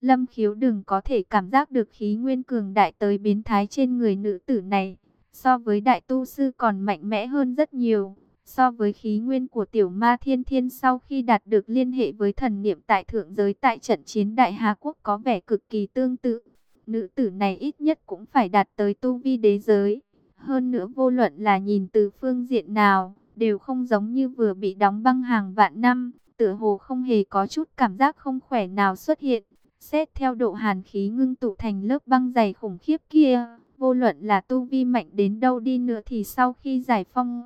Lâm khiếu đừng có thể cảm giác được khí nguyên cường đại tới biến thái trên người nữ tử này. So với đại tu sư còn mạnh mẽ hơn rất nhiều. So với khí nguyên của tiểu ma thiên thiên sau khi đạt được liên hệ với thần niệm tại thượng giới tại trận chiến đại Hà Quốc có vẻ cực kỳ tương tự. Nữ tử này ít nhất cũng phải đạt tới tu vi đế giới. Hơn nữa vô luận là nhìn từ phương diện nào, đều không giống như vừa bị đóng băng hàng vạn năm, tựa hồ không hề có chút cảm giác không khỏe nào xuất hiện. Xét theo độ hàn khí ngưng tụ thành lớp băng dày khủng khiếp kia, vô luận là tu vi mạnh đến đâu đi nữa thì sau khi giải phong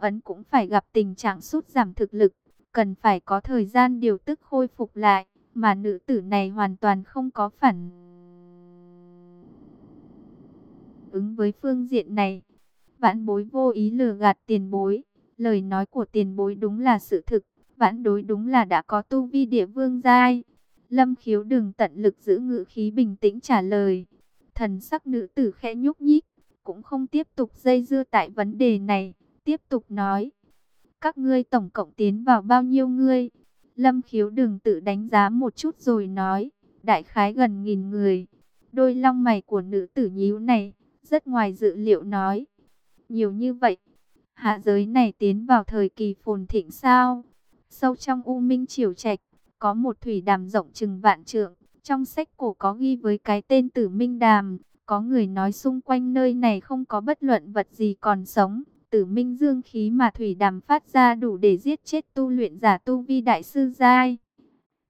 ấn cũng phải gặp tình trạng sút giảm thực lực, cần phải có thời gian điều tức khôi phục lại, mà nữ tử này hoàn toàn không có phản ứng với phương diện này. Vãn bối vô ý lừa gạt tiền bối, lời nói của tiền bối đúng là sự thực, vãn đối đúng là đã có tu vi địa vương giai. Lâm khiếu đừng tận lực giữ ngữ khí bình tĩnh trả lời. Thần sắc nữ tử khẽ nhúc nhích, cũng không tiếp tục dây dưa tại vấn đề này, tiếp tục nói. Các ngươi tổng cộng tiến vào bao nhiêu ngươi? Lâm khiếu đừng tự đánh giá một chút rồi nói, đại khái gần nghìn người. Đôi long mày của nữ tử nhíu này, rất ngoài dự liệu nói. Nhiều như vậy, hạ giới này tiến vào thời kỳ phồn thịnh sao? Sâu trong U Minh Triều Trạch, có một thủy đàm rộng chừng vạn trượng. Trong sách cổ có ghi với cái tên Tử Minh Đàm, có người nói xung quanh nơi này không có bất luận vật gì còn sống. Tử Minh Dương khí mà thủy đàm phát ra đủ để giết chết tu luyện giả tu vi đại sư giai.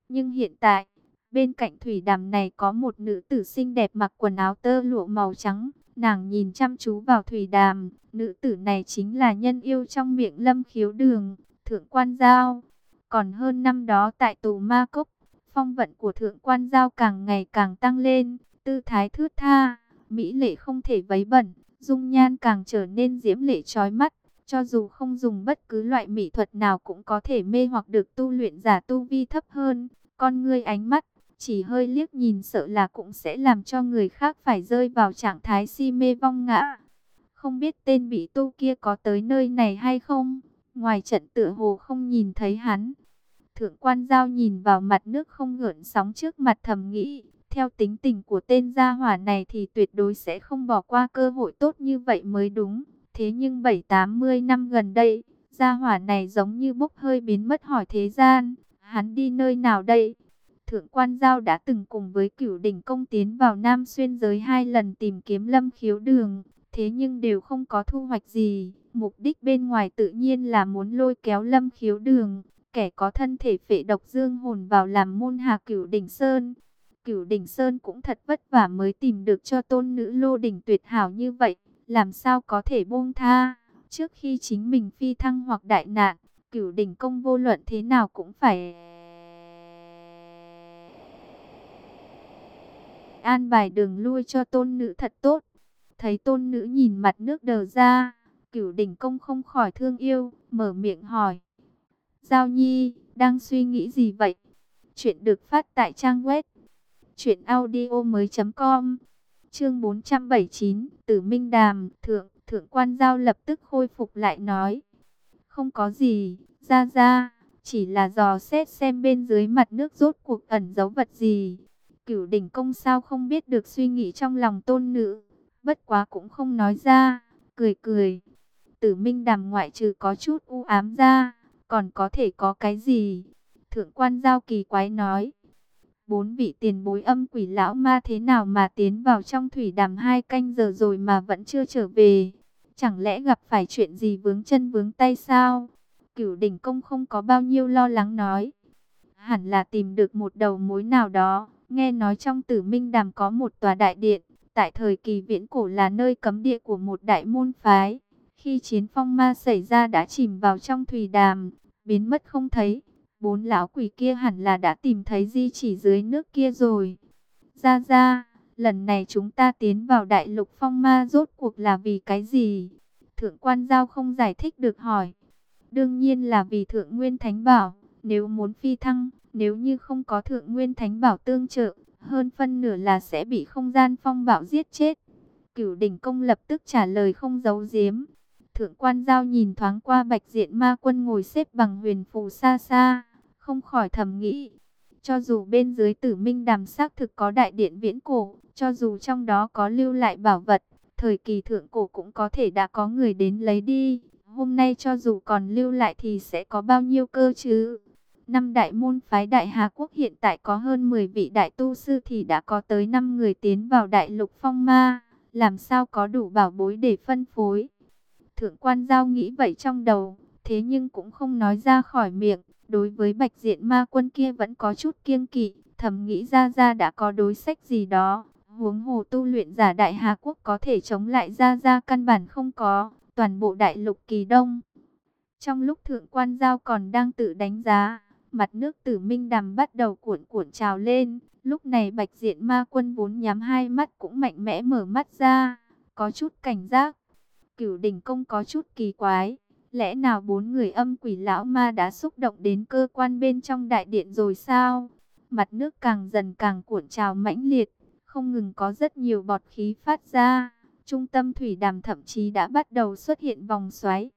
Nhưng hiện tại, bên cạnh thủy đàm này có một nữ tử xinh đẹp mặc quần áo tơ lụa màu trắng. Nàng nhìn chăm chú vào thủy đàm, nữ tử này chính là nhân yêu trong miệng lâm khiếu đường, thượng quan giao. Còn hơn năm đó tại tù Ma Cốc, phong vận của thượng quan giao càng ngày càng tăng lên, tư thái thướt tha, mỹ lệ không thể vấy bẩn, dung nhan càng trở nên diễm lệ trói mắt. Cho dù không dùng bất cứ loại mỹ thuật nào cũng có thể mê hoặc được tu luyện giả tu vi thấp hơn, con ngươi ánh mắt, chỉ hơi liếc nhìn sợ là cũng sẽ làm cho người khác phải rơi vào trạng thái si mê vong ngã. Không biết tên bị tu kia có tới nơi này hay không, ngoài trận tựa hồ không nhìn thấy hắn. Thượng quan giao nhìn vào mặt nước không gợn sóng trước mặt thầm nghĩ, theo tính tình của tên gia hỏa này thì tuyệt đối sẽ không bỏ qua cơ hội tốt như vậy mới đúng. Thế nhưng 7-80 năm gần đây, gia hỏa này giống như bốc hơi biến mất hỏi thế gian, hắn đi nơi nào đây? Thượng quan giao đã từng cùng với cửu đỉnh công tiến vào Nam Xuyên giới hai lần tìm kiếm lâm khiếu đường, thế nhưng đều không có thu hoạch gì. Mục đích bên ngoài tự nhiên là muốn lôi kéo lâm khiếu đường, kẻ có thân thể phệ độc dương hồn vào làm môn hạ cửu đỉnh sơn. Cửu đỉnh sơn cũng thật vất vả mới tìm được cho tôn nữ lô đỉnh tuyệt hảo như vậy, làm sao có thể buông tha. Trước khi chính mình phi thăng hoặc đại nạn, cửu đỉnh công vô luận thế nào cũng phải... An bài đường lui cho tôn nữ thật tốt. Thấy tôn nữ nhìn mặt nước đờ ra, cửu đỉnh công không khỏi thương yêu, mở miệng hỏi. Giao Nhi, đang suy nghĩ gì vậy? Chuyện được phát tại trang web truyệnaudiomoi.com. Chương 479, Tử Minh Đàm, thượng, thượng quan giao lập tức khôi phục lại nói: "Không có gì, ra ra, chỉ là dò xét xem bên dưới mặt nước rốt cuộc ẩn giấu vật gì." Cửu đỉnh công sao không biết được suy nghĩ trong lòng tôn nữ, bất quá cũng không nói ra, cười cười. Tử Minh Đàm ngoại trừ có chút u ám ra, còn có thể có cái gì? Thượng quan giao kỳ quái nói. Bốn vị tiền bối âm quỷ lão ma thế nào mà tiến vào trong thủy đàm hai canh giờ rồi mà vẫn chưa trở về? Chẳng lẽ gặp phải chuyện gì vướng chân vướng tay sao? Cửu đỉnh công không có bao nhiêu lo lắng nói. Hẳn là tìm được một đầu mối nào đó. Nghe nói trong tử minh đàm có một tòa đại điện. Tại thời kỳ viễn cổ là nơi cấm địa của một đại môn phái. Khi chiến phong ma xảy ra đã chìm vào trong thủy đàm, biến mất không thấy. Bốn lão quỷ kia hẳn là đã tìm thấy di chỉ dưới nước kia rồi. Ra ra, lần này chúng ta tiến vào đại lục phong ma rốt cuộc là vì cái gì? Thượng quan giao không giải thích được hỏi. Đương nhiên là vì thượng nguyên thánh bảo, nếu muốn phi thăng, nếu như không có thượng nguyên thánh bảo tương trợ, hơn phân nửa là sẽ bị không gian phong bạo giết chết. Cửu đỉnh công lập tức trả lời không giấu giếm. Thượng quan giao nhìn thoáng qua bạch diện ma quân ngồi xếp bằng huyền phù xa xa, không khỏi thầm nghĩ. Cho dù bên dưới tử minh đàm xác thực có đại điện viễn cổ, cho dù trong đó có lưu lại bảo vật, thời kỳ thượng cổ cũng có thể đã có người đến lấy đi. Hôm nay cho dù còn lưu lại thì sẽ có bao nhiêu cơ chứ? Năm đại môn phái Đại Hà Quốc hiện tại có hơn 10 vị đại tu sư thì đã có tới 5 người tiến vào đại lục phong ma. Làm sao có đủ bảo bối để phân phối? Thượng quan giao nghĩ vậy trong đầu, thế nhưng cũng không nói ra khỏi miệng. Đối với bạch diện ma quân kia vẫn có chút kiêng kỵ, thầm nghĩ ra ra đã có đối sách gì đó. Huống hồ tu luyện giả đại Hà Quốc có thể chống lại ra ra căn bản không có, toàn bộ đại lục kỳ đông. Trong lúc thượng quan giao còn đang tự đánh giá, mặt nước tử minh đàm bắt đầu cuộn cuộn trào lên. Lúc này bạch diện ma quân vốn nhắm hai mắt cũng mạnh mẽ mở mắt ra, có chút cảnh giác. Cửu đỉnh công có chút kỳ quái, lẽ nào bốn người âm quỷ lão ma đã xúc động đến cơ quan bên trong đại điện rồi sao? Mặt nước càng dần càng cuộn trào mãnh liệt, không ngừng có rất nhiều bọt khí phát ra. Trung tâm thủy đàm thậm chí đã bắt đầu xuất hiện vòng xoáy.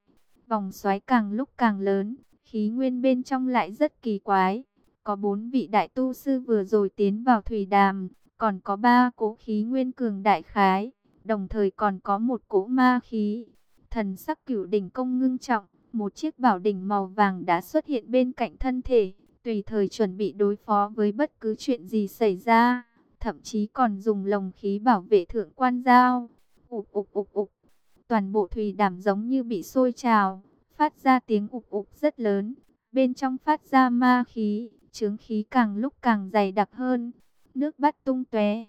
Vòng xoáy càng lúc càng lớn, khí nguyên bên trong lại rất kỳ quái. Có bốn vị đại tu sư vừa rồi tiến vào thủy đàm, còn có ba cố khí nguyên cường đại khái, đồng thời còn có một cỗ ma khí. Thần sắc cửu đỉnh công ngưng trọng, một chiếc bảo đỉnh màu vàng đã xuất hiện bên cạnh thân thể, tùy thời chuẩn bị đối phó với bất cứ chuyện gì xảy ra, thậm chí còn dùng lồng khí bảo vệ thượng quan giao. Ục ục ục ục, toàn bộ thủy đảm giống như bị sôi trào, phát ra tiếng ục ục rất lớn, bên trong phát ra ma khí, chướng khí càng lúc càng dày đặc hơn, nước bắt tung tóe.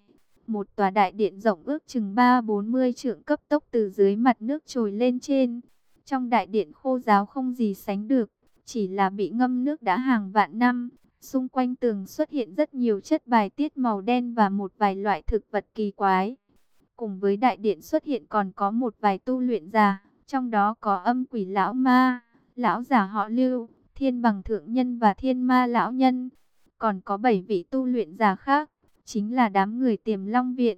Một tòa đại điện rộng ước chừng 3-40 trượng cấp tốc từ dưới mặt nước trồi lên trên. Trong đại điện khô giáo không gì sánh được, chỉ là bị ngâm nước đã hàng vạn năm. Xung quanh tường xuất hiện rất nhiều chất bài tiết màu đen và một vài loại thực vật kỳ quái. Cùng với đại điện xuất hiện còn có một vài tu luyện già trong đó có âm quỷ lão ma, lão giả họ lưu, thiên bằng thượng nhân và thiên ma lão nhân. Còn có bảy vị tu luyện già khác, chính là đám người tiềm long viện.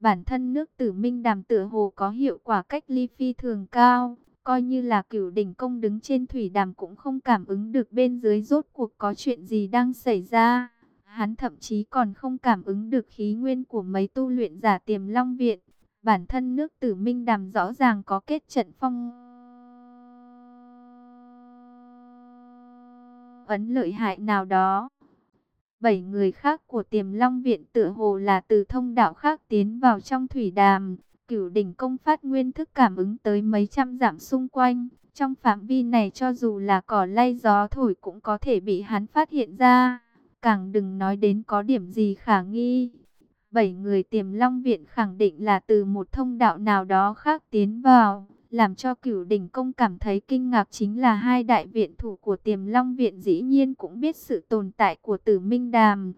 Bản thân nước tử minh đàm tựa hồ có hiệu quả cách ly phi thường cao, coi như là cửu đỉnh công đứng trên thủy đàm cũng không cảm ứng được bên dưới rốt cuộc có chuyện gì đang xảy ra. Hắn thậm chí còn không cảm ứng được khí nguyên của mấy tu luyện giả tiềm long viện. Bản thân nước tử minh đàm rõ ràng có kết trận phong ấn lợi hại nào đó. Bảy người khác của tiềm long viện tựa hồ là từ thông đạo khác tiến vào trong thủy đàm. Cửu đỉnh công phát nguyên thức cảm ứng tới mấy trăm dặm xung quanh. Trong phạm vi này cho dù là cỏ lay gió thổi cũng có thể bị hắn phát hiện ra. Càng đừng nói đến có điểm gì khả nghi. Bảy người tiềm long viện khẳng định là từ một thông đạo nào đó khác tiến vào. Làm cho cửu đỉnh công cảm thấy kinh ngạc chính là hai đại viện thủ của tiềm long viện dĩ nhiên cũng biết sự tồn tại của tử minh đàm.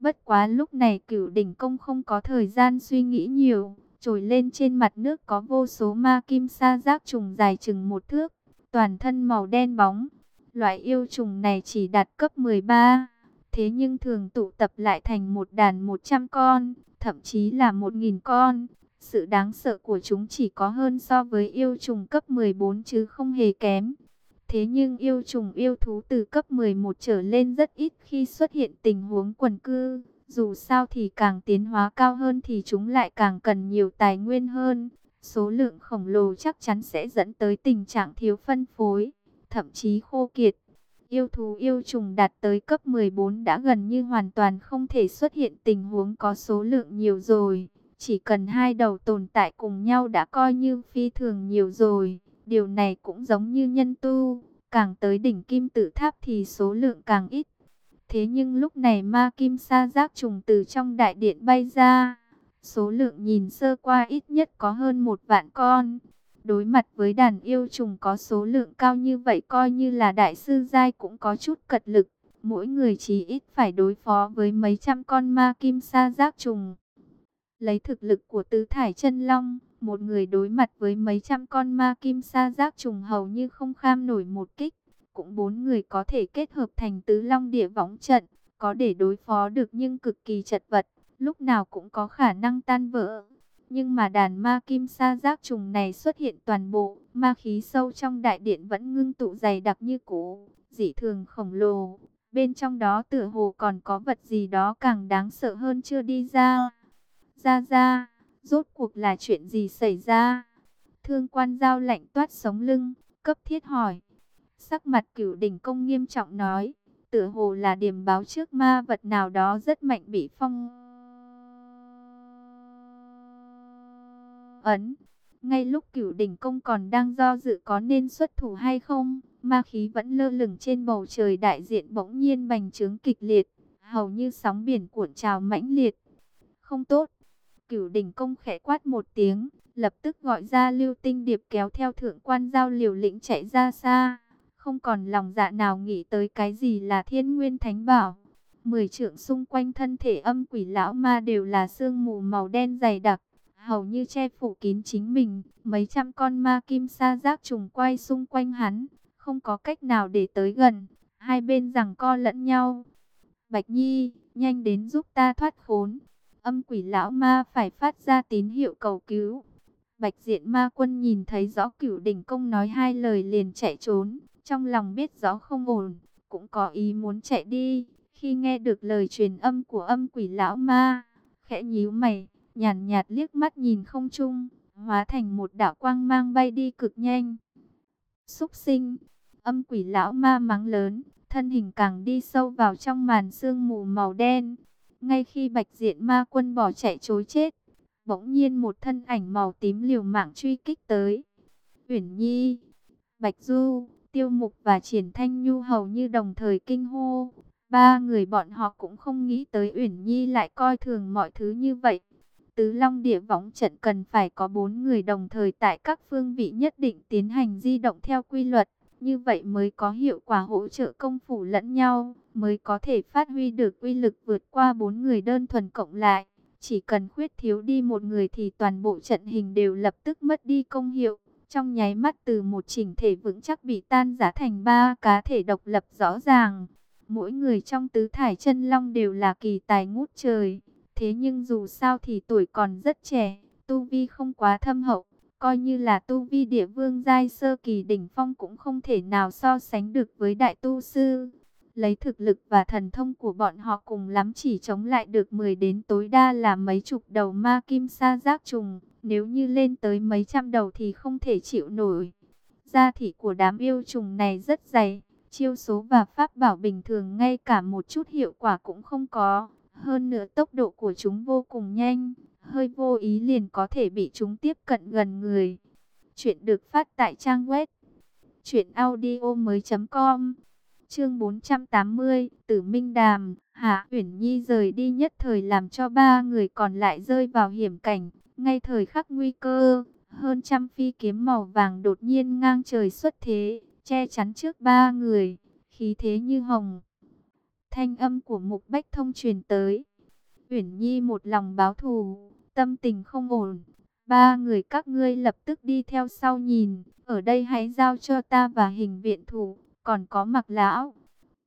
Bất quá lúc này cửu đỉnh công không có thời gian suy nghĩ nhiều. Trồi lên trên mặt nước có vô số ma kim sa giác trùng dài chừng một thước. Toàn thân màu đen bóng. Loại yêu trùng này chỉ đạt cấp 13. Thế nhưng thường tụ tập lại thành một đàn 100 con, thậm chí là 1.000 con. Sự đáng sợ của chúng chỉ có hơn so với yêu trùng cấp 14 chứ không hề kém. Thế nhưng yêu trùng yêu thú từ cấp 11 trở lên rất ít khi xuất hiện tình huống quần cư. Dù sao thì càng tiến hóa cao hơn thì chúng lại càng cần nhiều tài nguyên hơn. Số lượng khổng lồ chắc chắn sẽ dẫn tới tình trạng thiếu phân phối, thậm chí khô kiệt. Yêu thú yêu trùng đạt tới cấp 14 đã gần như hoàn toàn không thể xuất hiện tình huống có số lượng nhiều rồi. Chỉ cần hai đầu tồn tại cùng nhau đã coi như phi thường nhiều rồi. Điều này cũng giống như nhân tu, càng tới đỉnh kim tự tháp thì số lượng càng ít. Thế nhưng lúc này ma kim sa giác trùng từ trong đại điện bay ra. Số lượng nhìn sơ qua ít nhất có hơn một vạn con. Đối mặt với đàn yêu trùng có số lượng cao như vậy coi như là đại sư giai cũng có chút cật lực. Mỗi người chỉ ít phải đối phó với mấy trăm con ma kim sa giác trùng. Lấy thực lực của tứ thải chân long, một người đối mặt với mấy trăm con ma kim sa giác trùng hầu như không kham nổi một kích. Cũng bốn người có thể kết hợp thành tứ long địa võng trận, có để đối phó được nhưng cực kỳ chật vật, lúc nào cũng có khả năng tan vỡ. Nhưng mà đàn ma kim sa giác trùng này xuất hiện toàn bộ, ma khí sâu trong đại điện vẫn ngưng tụ dày đặc như cũ, dị thường khổng lồ. Bên trong đó tựa hồ còn có vật gì đó càng đáng sợ hơn chưa đi ra. Ra ra, rốt cuộc là chuyện gì xảy ra? Thương quan giao lạnh toát sống lưng, cấp thiết hỏi. Sắc mặt cửu đỉnh công nghiêm trọng nói, tựa hồ là điểm báo trước ma vật nào đó rất mạnh bị phong ấn. Ngay lúc cửu đỉnh công còn đang do dự có nên xuất thủ hay không, ma khí vẫn lơ lửng trên bầu trời đại diện bỗng nhiên bành trướng kịch liệt, hầu như sóng biển cuộn trào mãnh liệt. Không tốt, cửu đỉnh công khẽ quát một tiếng, lập tức gọi ra lưu tinh điệp kéo theo thượng quan giao liều lĩnh chạy ra xa, không còn lòng dạ nào nghĩ tới cái gì là thiên nguyên thánh bảo. Mười trượng xung quanh thân thể âm quỷ lão ma đều là sương mù màu đen dày đặc, hầu như che phủ kín chính mình. Mấy trăm con ma kim sa giác trùng quay xung quanh hắn, không có cách nào để tới gần. Hai bên rằng co lẫn nhau. Bạch Nhi, nhanh đến giúp ta thoát khốn. Âm quỷ lão ma phải phát ra tín hiệu cầu cứu. Bạch diện ma quân nhìn thấy rõ cửu đỉnh công nói hai lời liền chạy trốn. Trong lòng biết rõ không ổn, cũng có ý muốn chạy đi. Khi nghe được lời truyền âm của âm quỷ lão ma, khẽ nhíu mày, nhàn nhạt liếc mắt nhìn không trung, hóa thành một đạo quang mang bay đi cực nhanh. Xúc sinh, âm quỷ lão ma mắng lớn, thân hình càng đi sâu vào trong màn sương mù màu đen. Ngay khi bạch diện ma quân bỏ chạy chối chết, bỗng nhiên một thân ảnh màu tím liều mạng truy kích tới. Uyển Nhi, Bạch Du, Tiêu Mục và Triển Thanh Nhu hầu như đồng thời kinh hô. Ba người bọn họ cũng không nghĩ tới Uyển Nhi lại coi thường mọi thứ như vậy. Tứ Long địa võng trận cần phải có bốn người đồng thời tại các phương vị nhất định tiến hành di động theo quy luật. Như vậy mới có hiệu quả hỗ trợ công phủ lẫn nhau, mới có thể phát huy được uy lực vượt qua bốn người đơn thuần cộng lại. Chỉ cần khuyết thiếu đi một người thì toàn bộ trận hình đều lập tức mất đi công hiệu. Trong nháy mắt từ một chỉnh thể vững chắc bị tan rã thành ba cá thể độc lập rõ ràng. Mỗi người trong tứ thải chân long đều là kỳ tài ngút trời. Thế nhưng dù sao thì tuổi còn rất trẻ, tu vi không quá thâm hậu. Coi như là tu vi địa vương giai sơ kỳ đỉnh phong cũng không thể nào so sánh được với đại tu sư. Lấy thực lực và thần thông của bọn họ cùng lắm chỉ chống lại được 10 đến tối đa là mấy chục đầu ma kim sa giác trùng. Nếu như lên tới mấy trăm đầu thì không thể chịu nổi. Da thị của đám yêu trùng này rất dày. Chiêu số và pháp bảo bình thường ngay cả một chút hiệu quả cũng không có. Hơn nữa tốc độ của chúng vô cùng nhanh. Hơi vô ý liền có thể bị chúng tiếp cận gần người. Chuyện được phát tại trang web. truyệnaudiomoi.com. Chương 480, Tử Minh Đàm, Hạ Uyển Nhi rời đi nhất thời làm cho ba người còn lại rơi vào hiểm cảnh, ngay thời khắc nguy cơ, hơn trăm phi kiếm màu vàng đột nhiên ngang trời xuất thế, che chắn trước ba người, khí thế như hồng. Thanh âm của Mục Bách Thông truyền tới. Uyển Nhi một lòng báo thù, tâm tình không ổn. Ba người các ngươi lập tức đi theo sau nhìn, ở đây hãy giao cho ta và hình viện thủ còn có mặc lão.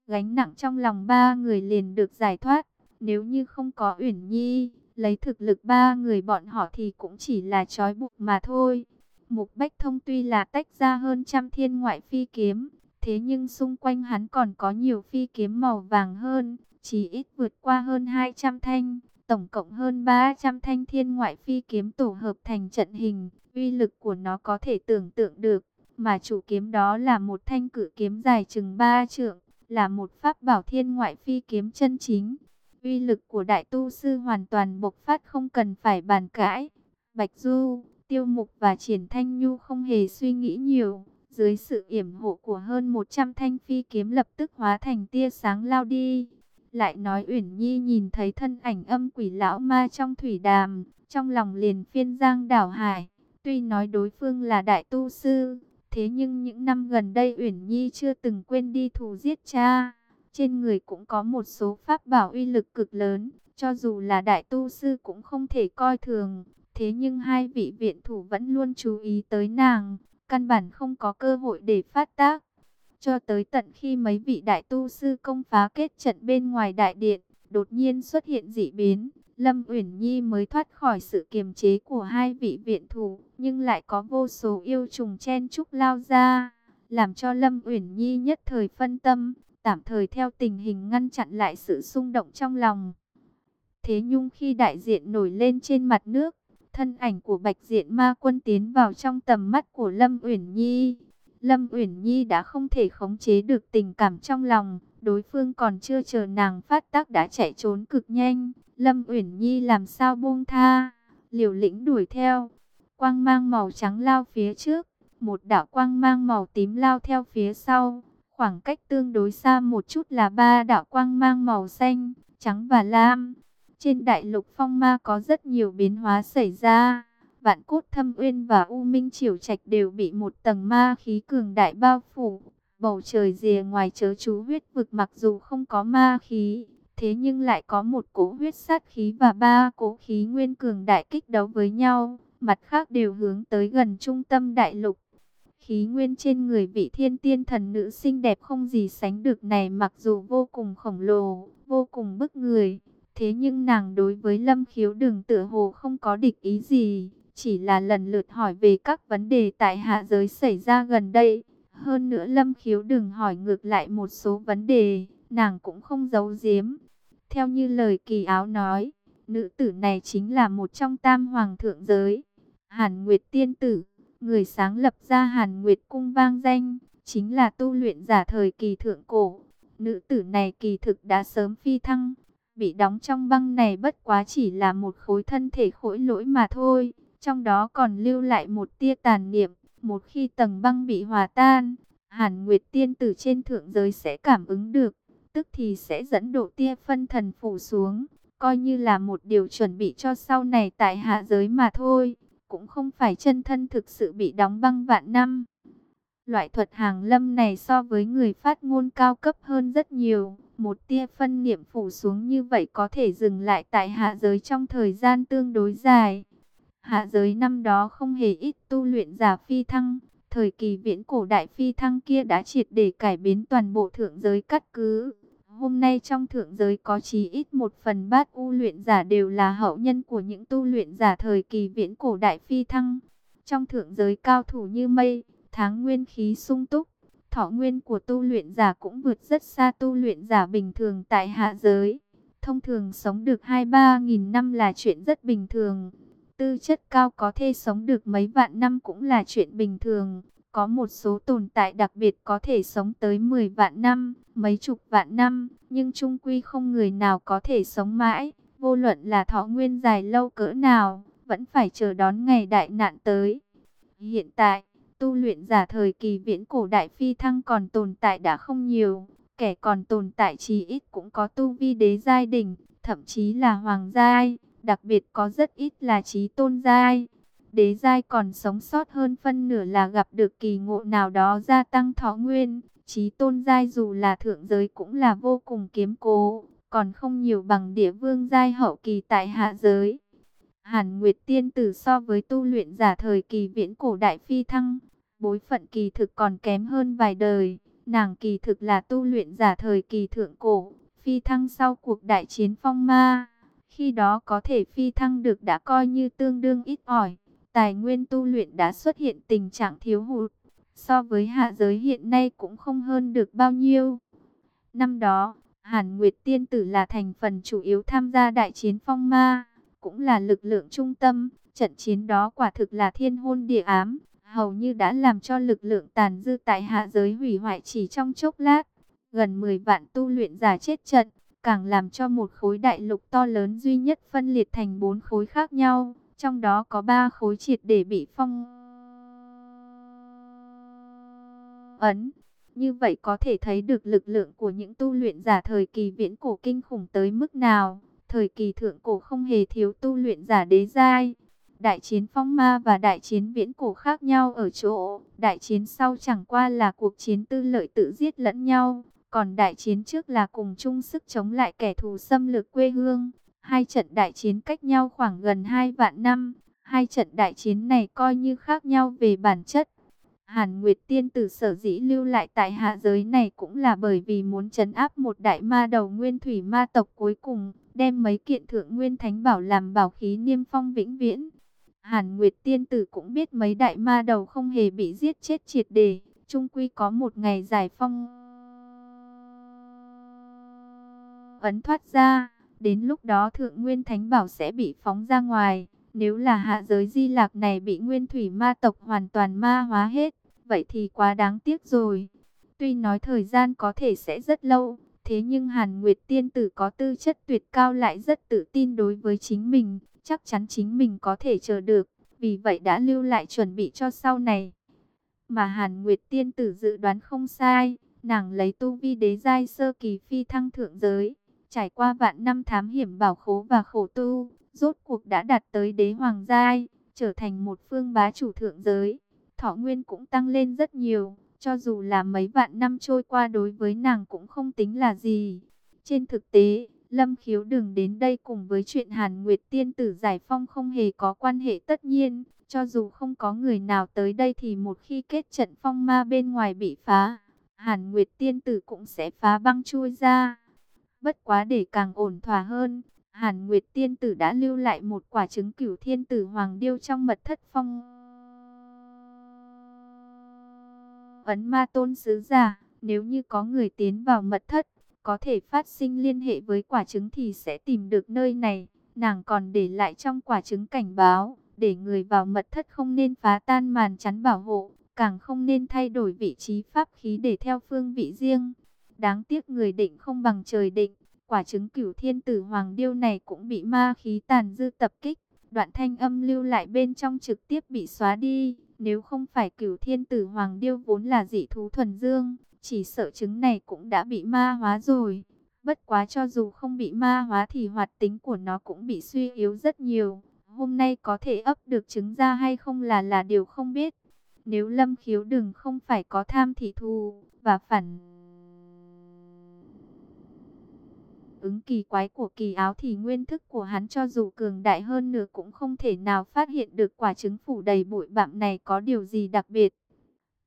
Gánh nặng trong lòng ba người liền được giải thoát. Nếu như không có Uyển Nhi, lấy thực lực ba người bọn họ thì cũng chỉ là trói buộc mà thôi. Mục Bách Thông tuy là tách ra hơn trăm thiên ngoại phi kiếm, thế nhưng xung quanh hắn còn có nhiều phi kiếm màu vàng hơn, chỉ ít vượt qua hơn 200 thanh, tổng cộng hơn 300 thanh thiên ngoại phi kiếm tổ hợp thành trận hình, uy lực của nó có thể tưởng tượng được mà chủ kiếm đó là một thanh cử kiếm dài chừng ba trượng, là một pháp bảo thiên ngoại phi kiếm chân chính. Uy lực của đại tu sư hoàn toàn bộc phát không cần phải bàn cãi. Bạch Du, Tiêu Mục và Triển Thanh Nhu không hề suy nghĩ nhiều. Dưới sự yểm hộ của hơn 100 thanh phi kiếm lập tức hóa thành tia sáng lao đi. Lại nói Uyển Nhi nhìn thấy thân ảnh âm quỷ lão ma trong thủy đàm, trong lòng liền phiên giang đảo hải. Tuy nói đối phương là đại tu sư, Thế nhưng những năm gần đây Uyển Nhi chưa từng quên đi thù giết cha. Trên người cũng có một số pháp bảo uy lực cực lớn, cho dù là đại tu sư cũng không thể coi thường. Thế nhưng hai vị viện thủ vẫn luôn chú ý tới nàng, căn bản không có cơ hội để phát tác. Cho tới tận khi mấy vị đại tu sư công phá kết trận bên ngoài đại điện, đột nhiên xuất hiện dị biến, Lâm Uyển Nhi mới thoát khỏi sự kiềm chế của hai vị viện thủ, nhưng lại có vô số yêu trùng chen chúc lao ra, làm cho Lâm Uyển Nhi nhất thời phân tâm, tạm thời theo tình hình ngăn chặn lại sự xung động trong lòng. Thế nhưng khi đại diện nổi lên trên mặt nước, thân ảnh của Bạch Diện Ma Quân tiến vào trong tầm mắt của Lâm Uyển Nhi. Lâm Uyển Nhi đã không thể khống chế được tình cảm trong lòng, đối phương còn chưa chờ nàng phát tác đã chạy trốn cực nhanh. Lâm Uyển Nhi làm sao buông tha, liều lĩnh đuổi theo. Quang mang màu trắng lao phía trước, một đạo quang mang màu tím lao theo phía sau. Khoảng cách tương đối xa một chút là ba đạo quang mang màu xanh, trắng và lam. Trên đại lục phong ma có rất nhiều biến hóa xảy ra. Vạn cốt thâm uyên và u minh triều trạch đều bị một tầng ma khí cường đại bao phủ. Bầu trời rìa ngoài chớ chú huyết vực mặc dù không có ma khí, thế nhưng lại có một cỗ huyết sát khí và ba cỗ khí nguyên cường đại kích đấu với nhau. Mặt khác đều hướng tới gần trung tâm đại lục. Khí nguyên trên người vị thiên tiên thần nữ xinh đẹp không gì sánh được này mặc dù vô cùng khổng lồ, vô cùng bức người Thế nhưng nàng đối với Lâm Khiếu đường tựa hồ không có địch ý gì, chỉ là lần lượt hỏi về các vấn đề tại hạ giới xảy ra gần đây. Hơn nữa Lâm Khiếu đừng hỏi ngược lại một số vấn đề, nàng cũng không giấu giếm. Theo như lời kỳ áo nói, nữ tử này chính là một trong tam hoàng thượng giới. Hàn Nguyệt Tiên Tử, người sáng lập ra Hàn Nguyệt Cung vang danh, chính là tu luyện giả thời kỳ thượng cổ. Nữ tử này kỳ thực đã sớm phi thăng, Bị đóng trong băng này bất quá chỉ là một khối thân thể khối lỗi mà thôi. Trong đó còn lưu lại một tia tàn niệm. Một khi tầng băng bị hòa tan, Hàn Nguyệt tiên từ trên thượng giới sẽ cảm ứng được. Tức thì sẽ dẫn độ tia phân thần phủ xuống. Coi như là một điều chuẩn bị cho sau này tại hạ giới mà thôi. Cũng không phải chân thân thực sự bị đóng băng vạn năm. Loại thuật hàng lâm này so với người phát ngôn cao cấp hơn rất nhiều. Một tia phân niệm phủ xuống như vậy có thể dừng lại tại hạ giới trong thời gian tương đối dài. Hạ giới năm đó không hề ít tu luyện giả phi thăng. Thời kỳ viễn cổ đại phi thăng kia đã triệt để cải biến toàn bộ thượng giới cắt cứ. Hôm nay trong thượng giới có chí ít một phần bát u luyện giả đều là hậu nhân của những tu luyện giả thời kỳ viễn cổ đại phi thăng. Trong thượng giới cao thủ như mây, tháng nguyên khí sung túc, thọ nguyên của tu luyện giả cũng vượt rất xa tu luyện giả bình thường tại hạ giới. Thông thường sống được 2-3 nghìn năm là chuyện rất bình thường. Tư chất cao có thể sống được mấy vạn năm cũng là chuyện bình thường. Có một số tồn tại đặc biệt có thể sống tới 10 vạn năm, mấy chục vạn năm, nhưng trung quy không người nào có thể sống mãi. Vô luận là thọ nguyên dài lâu cỡ nào, vẫn phải chờ đón ngày đại nạn tới. Hiện tại, tu luyện giả thời kỳ viễn cổ đại phi thăng còn tồn tại đã không nhiều, kẻ còn tồn tại chí ít cũng có tu vi đế giai đỉnh, thậm chí là hoàng giai, đặc biệt có rất ít là trí tôn giai. Đế giai còn sống sót hơn phân nửa là gặp được kỳ ngộ nào đó gia tăng thọ nguyên, trí tôn giai dù là thượng giới cũng là vô cùng kiếm cố, còn không nhiều bằng địa vương giai hậu kỳ tại hạ giới. Hàn Nguyệt Tiên Tử so với tu luyện giả thời kỳ viễn cổ đại phi thăng, bối phận kỳ thực còn kém hơn vài đời. Nàng kỳ thực là tu luyện giả thời kỳ thượng cổ, phi thăng sau cuộc đại chiến phong ma. Khi đó có thể phi thăng được đã coi như tương đương ít ỏi. Tài nguyên tu luyện đã xuất hiện tình trạng thiếu hụt. So với hạ giới hiện nay cũng không hơn được bao nhiêu. Năm đó, Hàn Nguyệt Tiên Tử là thành phần chủ yếu tham gia đại chiến phong ma. Cũng là lực lượng trung tâm. Trận chiến đó quả thực là thiên hôn địa ám hầu như đã làm cho lực lượng tàn dư tại hạ giới hủy hoại chỉ trong chốc lát. Gần 10 vạn tu luyện giả chết trận, càng làm cho một khối đại lục to lớn duy nhất phân liệt thành bốn khối khác nhau, trong đó có ba khối triệt để bị phong ấn. Như vậy có thể thấy được lực lượng của những tu luyện giả thời kỳ viễn cổ kinh khủng tới mức nào. Thời kỳ thượng cổ không hề thiếu tu luyện giả đế giai, Đại chiến phong ma và đại chiến viễn cổ khác nhau ở chỗ, đại chiến sau chẳng qua là cuộc chiến tư lợi tự giết lẫn nhau, còn đại chiến trước là cùng chung sức chống lại kẻ thù xâm lược quê hương. Hai trận đại chiến cách nhau khoảng gần 2 vạn năm, hai trận đại chiến này coi như khác nhau về bản chất. Hàn Nguyệt Tiên tử sở dĩ lưu lại tại hạ giới này cũng là bởi vì muốn chấn áp một đại ma đầu nguyên thủy ma tộc cuối cùng, đem mấy kiện thượng nguyên thánh bảo làm bảo khí niêm phong vĩnh viễn. Hàn Nguyệt Tiên Tử cũng biết mấy đại ma đầu không hề bị giết chết triệt đề chung quy có một ngày giải phong. Ấn thoát ra. Đến lúc đó thượng nguyên thánh bảo sẽ bị phóng ra ngoài. Nếu là hạ giới di lạc này bị nguyên thủy ma tộc hoàn toàn ma hóa hết, vậy thì quá đáng tiếc rồi. Tuy nói thời gian có thể sẽ rất lâu, thế nhưng Hàn Nguyệt tiên tử có tư chất tuyệt cao lại rất tự tin đối với chính mình, chắc chắn chính mình có thể chờ được, vì vậy đã lưu lại chuẩn bị cho sau này. Mà Hàn Nguyệt tiên tử dự đoán không sai, nàng lấy tu vi đế giai sơ kỳ phi thăng thượng giới, trải qua vạn năm thám hiểm bảo khố và khổ tu, rốt cuộc đã đạt tới đế hoàng giai, trở thành một phương bá chủ thượng giới. Thọ nguyên cũng tăng lên rất nhiều, cho dù là mấy vạn năm trôi qua đối với nàng cũng không tính là gì. Trên thực tế, Lâm Khiếu đừng đến đây cùng với chuyện Hàn Nguyệt Tiên Tử giải phong không hề có quan hệ tất nhiên. Cho dù không có người nào tới đây thì một khi kết trận phong ma bên ngoài bị phá, Hàn Nguyệt Tiên Tử cũng sẽ phá băng chui ra. Bất quá để càng ổn thỏa hơn, Hàn Nguyệt Tiên Tử đã lưu lại một quả trứng cửu thiên tử hoàng điêu trong mật thất phong. Ấn ma tôn sứ giả, nếu như có người tiến vào mật thất, có thể phát sinh liên hệ với quả trứng thì sẽ tìm được nơi này. Nàng còn để lại trong quả trứng cảnh báo, để người vào mật thất không nên phá tan màn chắn bảo hộ, càng không nên thay đổi vị trí pháp khí để theo phương vị riêng. Đáng tiếc người định không bằng trời định, quả trứng cửu thiên tử hoàng điêu này cũng bị ma khí tàn dư tập kích. Đoạn thanh âm lưu lại bên trong trực tiếp bị xóa đi. Nếu không phải cửu thiên tử hoàng điêu vốn là dị thú thuần dương, chỉ sợ trứng này cũng đã bị ma hóa rồi. Bất quá cho dù không bị ma hóa thì hoạt tính của nó cũng bị suy yếu rất nhiều. Hôm nay có thể ấp được trứng ra hay không là là điều không biết. Nếu lâm khiếu đừng không phải có tham thì thù và phản ứng kỳ quái của kỳ áo thì nguyên thức của hắn cho dù cường đại hơn nữa cũng không thể nào phát hiện được quả trứng phủ đầy bụi bặm này có điều gì đặc biệt.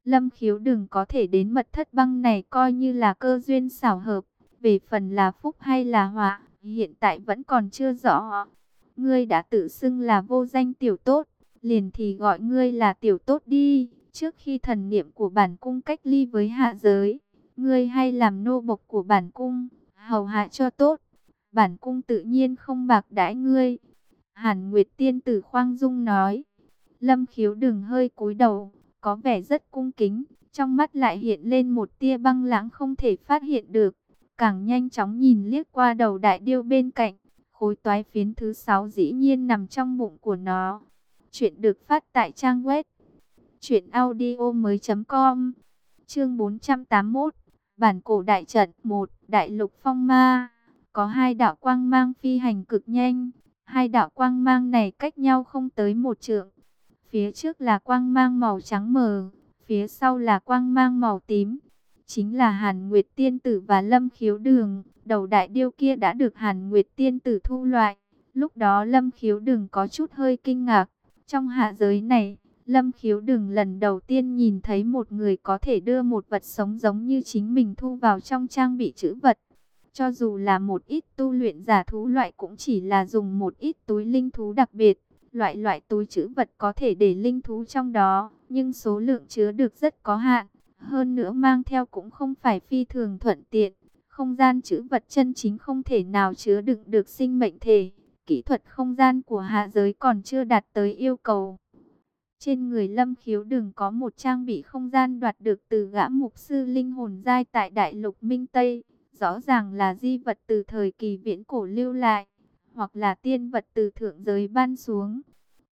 Lâm khiếu đừng có thể đến mật thất băng này coi như là cơ duyên xảo hợp, về phần là phúc hay là họa, hiện tại vẫn còn chưa rõ. Ngươi đã tự xưng là vô danh tiểu tốt, liền thì gọi ngươi là tiểu tốt đi, trước khi thần niệm của bản cung cách ly với hạ giới, ngươi hay làm nô bộc của bản cung, hầu hạ cho tốt, bản cung tự nhiên không bạc đãi ngươi. Hàn Nguyệt Tiên Tử khoang dung nói, Lâm khiếu đừng hơi cúi đầu, có vẻ rất cung kính, trong mắt lại hiện lên một tia băng lãng không thể phát hiện được. Càng nhanh chóng nhìn liếc qua đầu đại điêu bên cạnh, khối toái phiến thứ sáu dĩ nhiên nằm trong bụng của nó. Chuyện được phát tại trang web truyện audio mới com Chương 481. Bản cổ đại trận 1, Đại lục phong ma. Có hai đạo quang mang phi hành cực nhanh, hai đạo quang mang này cách nhau không tới một trượng. Phía trước là quang mang màu trắng mờ, phía sau là quang mang màu tím. Chính là Hàn Nguyệt Tiên Tử và Lâm Khiếu Đường. Đầu đại điêu kia đã được Hàn Nguyệt Tiên Tử thu loại. Lúc đó Lâm Khiếu Đường có chút hơi kinh ngạc. Trong hạ giới này, Lâm Khiếu Đường lần đầu tiên nhìn thấy một người có thể đưa một vật sống giống như chính mình thu vào trong trang bị chữ vật. Cho dù là một ít tu luyện giả thú loại cũng chỉ là dùng một ít túi linh thú đặc biệt. Loại loại túi chữ vật có thể để linh thú trong đó, nhưng số lượng chứa được rất có hạn. Hơn nữa mang theo cũng không phải phi thường thuận tiện. Không gian chữ vật chân chính không thể nào chứa đựng được sinh mệnh thể. Kỹ thuật không gian của hạ giới còn chưa đạt tới yêu cầu. Trên người lâm khiếu đừng có một trang bị không gian đoạt được từ gã mục sư linh hồn giai tại Đại lục Minh Tây. Rõ ràng là di vật từ thời kỳ viễn cổ lưu lại hoặc là tiên vật từ thượng giới ban xuống.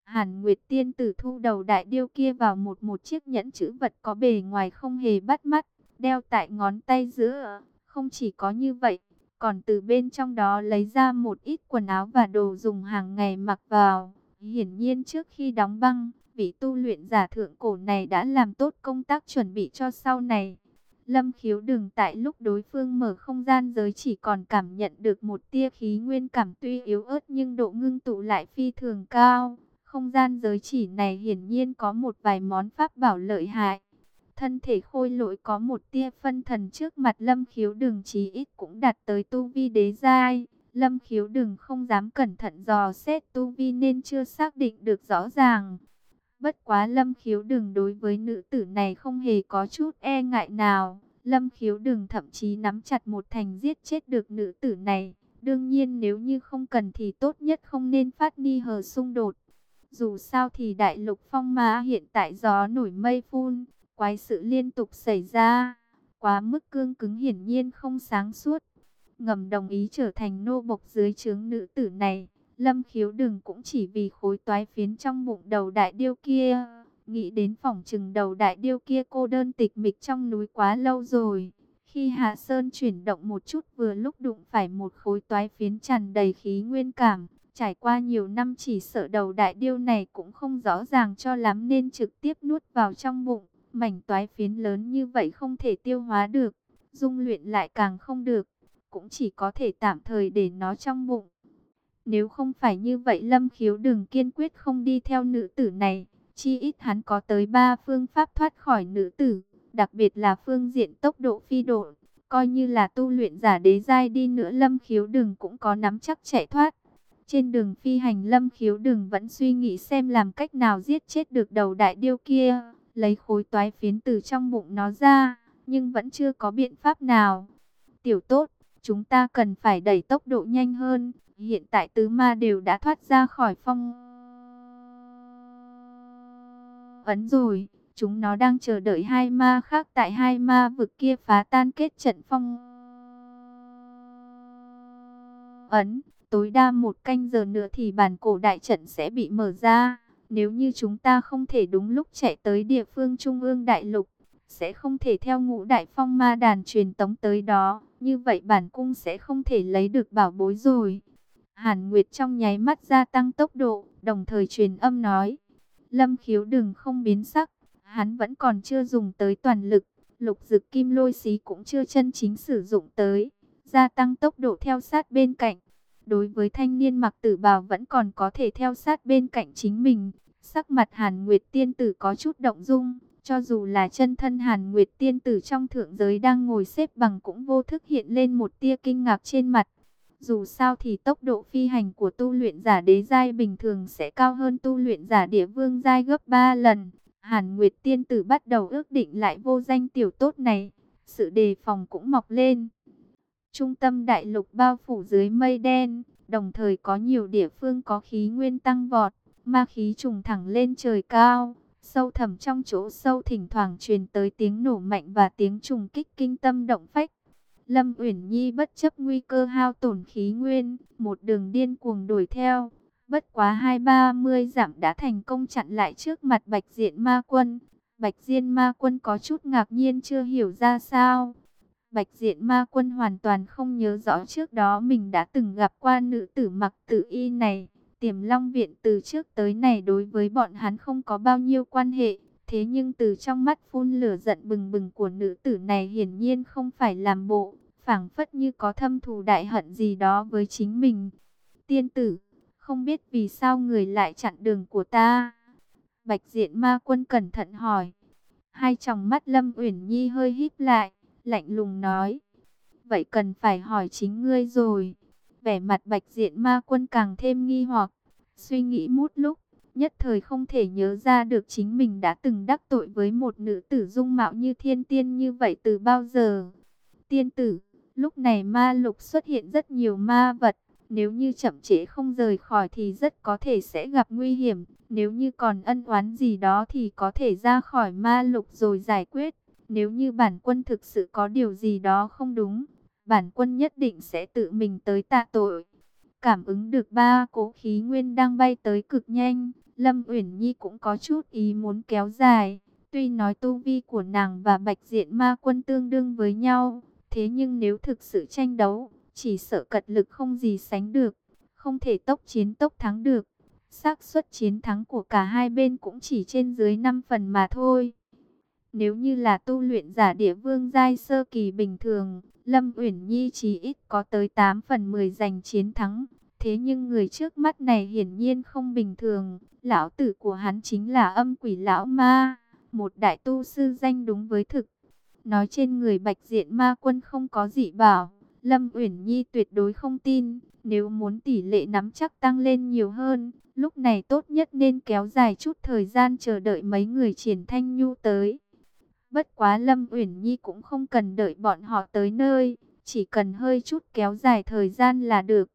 Hàn Nguyệt tiên tử thu đầu đại điêu kia vào một một chiếc nhẫn chữ vật có bề ngoài không hề bắt mắt, đeo tại ngón tay giữa. Không chỉ có như vậy, còn từ bên trong đó lấy ra một ít quần áo và đồ dùng hàng ngày mặc vào. Hiển nhiên trước khi đóng băng, vị tu luyện giả thượng cổ này đã làm tốt công tác chuẩn bị cho sau này. Lâm khiếu đừng tại lúc đối phương mở không gian giới chỉ còn cảm nhận được một tia khí nguyên cảm tuy yếu ớt nhưng độ ngưng tụ lại phi thường cao. Không gian giới chỉ này hiển nhiên có một vài món pháp bảo lợi hại. Thân thể khôi lỗi có một tia phân thần trước mặt lâm khiếu đừng chí ít cũng đạt tới tu vi đế giai. Lâm khiếu đừng không dám cẩn thận dò xét tu vi nên chưa xác định được rõ ràng. Bất quá lâm khiếu đừng đối với nữ tử này không hề có chút e ngại nào. Lâm khiếu đừng thậm chí nắm chặt một thành giết chết được nữ tử này. Đương nhiên nếu như không cần thì tốt nhất không nên phát ni hờ xung đột. Dù sao thì đại lục phong ma hiện tại gió nổi mây phun, quái sự liên tục xảy ra. Quá mức cương cứng hiển nhiên không sáng suốt. Ngầm đồng ý trở thành nô bộc dưới trướng nữ tử này. Lâm khiếu đừng cũng chỉ vì khối toái phiến trong bụng đầu đại điêu kia. Nghĩ đến phòng trừng đầu đại điêu kia cô đơn tịch mịch trong núi quá lâu rồi. Khi Hạ Sơn chuyển động một chút vừa lúc đụng phải một khối toái phiến tràn đầy khí nguyên cảm. Trải qua nhiều năm chỉ sợ đầu đại điêu này cũng không rõ ràng cho lắm nên trực tiếp nuốt vào trong bụng. Mảnh toái phiến lớn như vậy không thể tiêu hóa được, dung luyện lại càng không được, cũng chỉ có thể tạm thời để nó trong bụng. Nếu không phải như vậy Lâm Khiếu đừng kiên quyết không đi theo nữ tử này, chi ít hắn có tới ba phương pháp thoát khỏi nữ tử, đặc biệt là phương diện tốc độ phi độ, coi như là tu luyện giả đế giai đi nữa Lâm Khiếu đừng cũng có nắm chắc chạy thoát. Trên đường phi hành Lâm Khiếu đừng vẫn suy nghĩ xem làm cách nào giết chết được đầu đại điêu kia lấy khối toái phiến từ trong bụng nó ra, nhưng vẫn chưa có biện pháp nào. Tiểu tốt, chúng ta cần phải đẩy tốc độ nhanh hơn, hiện tại tứ ma đều đã thoát ra khỏi phong ấn rồi, chúng nó đang chờ đợi hai ma khác tại hai ma vực kia phá tan kết trận phong ấn. Tối đa một canh giờ nữa thì bản cổ đại trận sẽ bị mở ra. Nếu như chúng ta không thể đúng lúc chạy tới địa phương trung ương đại lục, sẽ không thể theo ngũ đại phong ma đàn truyền tống tới đó. Như vậy bản cung sẽ không thể lấy được bảo bối rồi. Hàn Nguyệt trong nháy mắt gia tăng tốc độ, đồng thời truyền âm nói. Lâm khiếu đừng không biến sắc, hắn vẫn còn chưa dùng tới toàn lực. Lục dực kim lôi xí cũng chưa chân chính sử dụng tới. Gia tăng tốc độ theo sát bên cạnh. Đối với thanh niên mặc tử bào vẫn còn có thể theo sát bên cạnh chính mình. Sắc mặt Hàn Nguyệt tiên tử có chút động dung. Cho dù là chân thân Hàn Nguyệt tiên tử trong thượng giới đang ngồi xếp bằng cũng vô thức hiện lên một tia kinh ngạc trên mặt. Dù sao thì tốc độ phi hành của tu luyện giả đế giai bình thường sẽ cao hơn tu luyện giả địa vương giai gấp 3 lần. Hàn Nguyệt tiên tử bắt đầu ước định lại vô danh tiểu tốt này. Sự đề phòng cũng mọc lên. Trung tâm đại lục bao phủ dưới mây đen, đồng thời có nhiều địa phương có khí nguyên tăng vọt, ma khí trùng thẳng lên trời cao. Sâu thẳm trong chỗ sâu thỉnh thoảng truyền tới tiếng nổ mạnh và tiếng trùng kích kinh tâm động phách. Lâm Uyển Nhi bất chấp nguy cơ hao tổn khí nguyên, một đường điên cuồng đuổi theo. Bất quá hai ba mươi giảm đã thành công chặn lại trước mặt Bạch Diện Ma Quân. Bạch Diện Ma Quân có chút ngạc nhiên chưa hiểu ra sao. Bạch diện ma quân hoàn toàn không nhớ rõ trước đó mình đã từng gặp qua nữ tử mặc tử y này. Tiềm long viện từ trước tới này đối với bọn hắn không có bao nhiêu quan hệ. Thế nhưng từ trong mắt phun lửa giận bừng bừng của nữ tử này hiển nhiên không phải làm bộ. phảng phất như có thâm thù đại hận gì đó với chính mình. Tiên tử, không biết vì sao người lại chặn đường của ta. Bạch diện ma quân cẩn thận hỏi. Hai tròng mắt Lâm Uyển Nhi hơi híp lại lạnh lùng nói. Vậy cần phải hỏi chính ngươi rồi. Vẻ mặt bạch diện ma quân càng thêm nghi hoặc, suy nghĩ mút lúc, nhất thời không thể nhớ ra được chính mình đã từng đắc tội với một nữ tử dung mạo như thiên tiên như vậy từ bao giờ. Tiên tử, lúc này ma lục xuất hiện rất nhiều ma vật, nếu như chậm trễ không rời khỏi thì rất có thể sẽ gặp nguy hiểm, nếu như còn ân oán gì đó thì có thể ra khỏi ma lục rồi giải quyết. Nếu như bản quân thực sự có điều gì đó không đúng, bản quân nhất định sẽ tự mình tới tạ tội. Cảm ứng được ba cỗ khí nguyên đang bay tới cực nhanh, Lâm Uyển Nhi cũng có chút ý muốn kéo dài. Tuy nói tu vi của nàng và bạch diện ma quân tương đương với nhau, thế nhưng nếu thực sự tranh đấu, chỉ sợ cật lực không gì sánh được, không thể tốc chiến tốc thắng được. xác suất chiến thắng của cả hai bên cũng chỉ trên dưới 5 phần mà thôi. Nếu như là tu luyện giả địa vương giai sơ kỳ bình thường, Lâm Uyển Nhi chỉ ít có tới 8 phần 10 giành chiến thắng. Thế nhưng người trước mắt này hiển nhiên không bình thường. Lão tử của hắn chính là âm quỷ lão ma, một đại tu sư danh đúng với thực. Nói trên người bạch diện ma quân không có gì bảo. Lâm Uyển Nhi tuyệt đối không tin, nếu muốn tỷ lệ nắm chắc tăng lên nhiều hơn, lúc này tốt nhất nên kéo dài chút thời gian chờ đợi mấy người triển thanh nhu tới. Bất quá Lâm Uyển Nhi cũng không cần đợi bọn họ tới nơi, chỉ cần hơi chút kéo dài thời gian là được.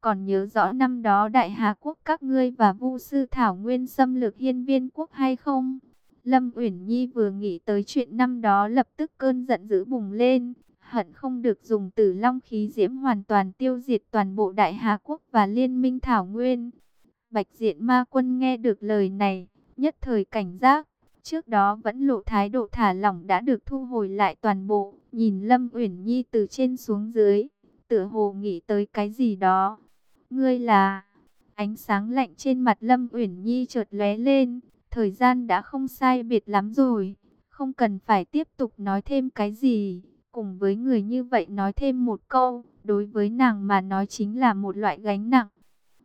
Còn nhớ rõ năm đó Đại Hà Quốc các ngươi và Vu Sư Thảo Nguyên xâm lược hiên viên quốc hay không? Lâm Uyển Nhi vừa nghĩ tới chuyện năm đó lập tức cơn giận dữ bùng lên, hận không được dùng tử long khí diễm hoàn toàn tiêu diệt toàn bộ Đại Hà Quốc và Liên minh Thảo Nguyên. Bạch Diện Ma Quân nghe được lời này, nhất thời cảnh giác, trước đó vẫn lộ thái độ thả lỏng đã được thu hồi lại toàn bộ, nhìn Lâm Uyển Nhi từ trên xuống dưới, tựa hồ nghĩ tới cái gì đó. Ngươi là... Ánh sáng lạnh trên mặt Lâm Uyển Nhi chợt lóe lên, thời gian đã không sai biệt lắm rồi, không cần phải tiếp tục nói thêm cái gì. Cùng với người như vậy nói thêm một câu, đối với nàng mà nói chính là một loại gánh nặng.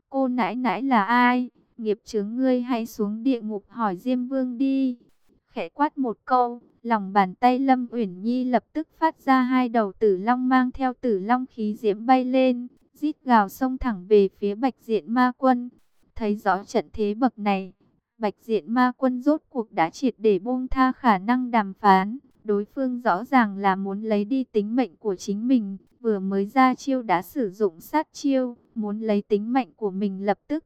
Cô nãi nãi là ai? Nghiệp chướng ngươi hay xuống địa ngục hỏi Diêm Vương đi. Khẽ quát một câu, lòng bàn tay Lâm Uyển Nhi lập tức phát ra hai đầu tử long mang theo tử long khí diễm bay lên, rít gào xông thẳng về phía Bạch Diện Ma Quân. Thấy rõ trận thế bậc này, Bạch Diện Ma Quân rốt cuộc đã triệt để buông tha khả năng đàm phán, đối phương rõ ràng là muốn lấy đi tính mệnh của chính mình, vừa mới ra chiêu đã sử dụng sát chiêu, muốn lấy tính mệnh của mình lập tức.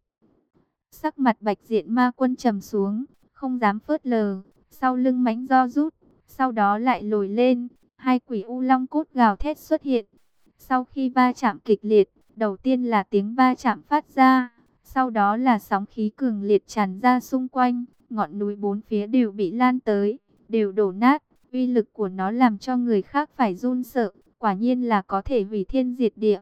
Sắc mặt Bạch Diện Ma Quân trầm xuống, không dám phớt lờ, sau lưng mãnh do rút, sau đó lại lồi lên, hai quỷ u long cốt gào thét xuất hiện. Sau khi va chạm kịch liệt, đầu tiên là tiếng va chạm phát ra, sau đó là sóng khí cường liệt tràn ra xung quanh, ngọn núi bốn phía đều bị lan tới, đều đổ nát, uy lực của nó làm cho người khác phải run sợ, quả nhiên là có thể hủy thiên diệt địa.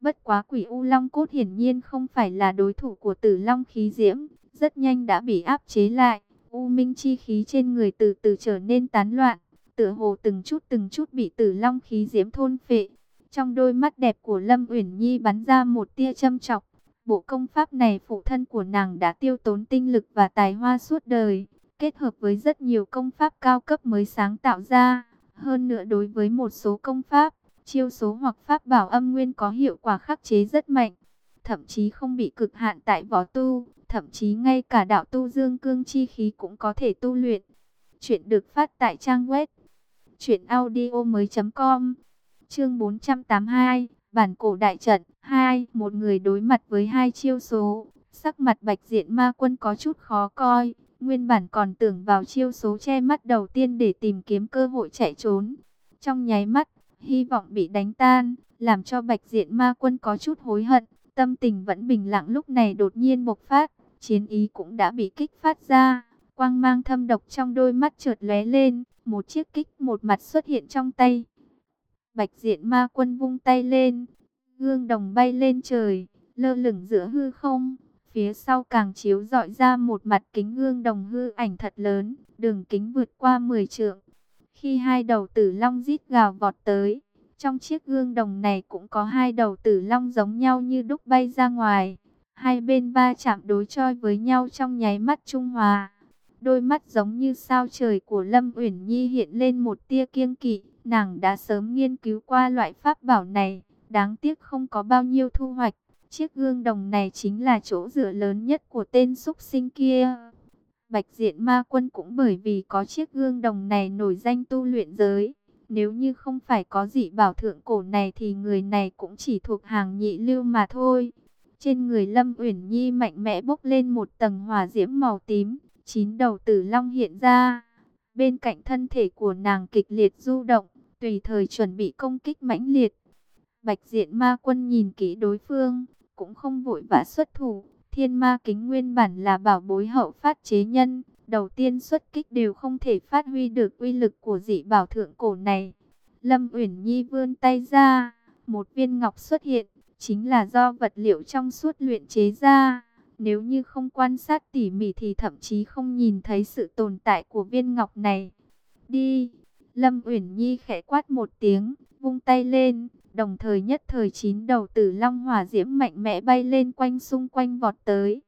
Bất quá quỷ U Long cốt hiển nhiên không phải là đối thủ của tử Long khí diễm, rất nhanh đã bị áp chế lại. U minh chi khí trên người từ từ trở nên tán loạn, tựa hồ từng chút từng chút bị tử long khí diễm thôn phệ. Trong đôi mắt đẹp của Lâm Uyển Nhi bắn ra một tia châm chọc. Bộ công pháp này phụ thân của nàng đã tiêu tốn tinh lực và tài hoa suốt đời, kết hợp với rất nhiều công pháp cao cấp mới sáng tạo ra. Hơn nữa đối với một số công pháp, chiêu số hoặc pháp bảo âm nguyên có hiệu quả khắc chế rất mạnh, thậm chí không bị cực hạn tại võ tu thậm chí ngay cả đạo tu dương cương chi khí cũng có thể tu luyện. Chuyện được phát tại trang web truyệnaudiomoi.com. Chương 482, bản cổ đại trận 2, một người đối mặt với hai chiêu số. Sắc mặt Bạch Diện Ma Quân có chút khó coi, nguyên bản còn tưởng vào chiêu số che mắt đầu tiên để tìm kiếm cơ hội chạy trốn. Trong nháy mắt, hy vọng bị đánh tan, làm cho Bạch Diện Ma Quân có chút hối hận, tâm tình vẫn bình lặng lúc này đột nhiên bộc phát chiến ý cũng đã bị kích phát ra. Quang mang thâm độc trong đôi mắt chợt lóe lên, một chiếc kích một mặt xuất hiện trong tay. Bạch diện ma quân vung tay lên, gương đồng bay lên trời, lơ lửng giữa hư không. Phía sau càng chiếu dọi ra một mặt kính gương đồng hư ảnh thật lớn, đường kính vượt qua 10 trượng. Khi hai đầu tử long rít gào vọt tới, trong chiếc gương đồng này cũng có hai đầu tử long giống nhau như đúc bay ra ngoài. Hai bên ba chạm đối choi với nhau trong nháy mắt trung hòa. Đôi mắt giống như sao trời của Lâm Uyển Nhi hiện lên một tia kiêng kỵ. Nàng đã sớm nghiên cứu qua loại pháp bảo này. Đáng tiếc không có bao nhiêu thu hoạch. Chiếc gương đồng này chính là chỗ dựa lớn nhất của tên súc sinh kia. Bạch diện ma quân cũng bởi vì có chiếc gương đồng này nổi danh tu luyện giới. Nếu như không phải có dị bảo thượng cổ này thì người này cũng chỉ thuộc hàng nhị lưu mà thôi. Trên người Lâm Uyển Nhi mạnh mẽ bốc lên một tầng hỏa diễm màu tím, chín đầu tử long hiện ra. Bên cạnh thân thể của nàng kịch liệt du động, tùy thời chuẩn bị công kích mãnh liệt. Bạch diện ma quân nhìn kỹ đối phương, cũng không vội vã xuất thủ. Thiên ma kính nguyên bản là bảo bối hậu phát chế nhân, đầu tiên xuất kích đều không thể phát huy được uy lực của dị bảo thượng cổ này. Lâm Uyển Nhi vươn tay ra, một viên ngọc xuất hiện, chính là do vật liệu trong suốt luyện chế ra. Nếu như không quan sát tỉ mỉ thì thậm chí không nhìn thấy sự tồn tại của viên ngọc này. Đi! Lâm Uyển Nhi khẽ quát một tiếng, vung tay lên, đồng thời nhất thời chín đầu tử long hỏa diễm mạnh mẽ bay lên quanh xung quanh vọt tới.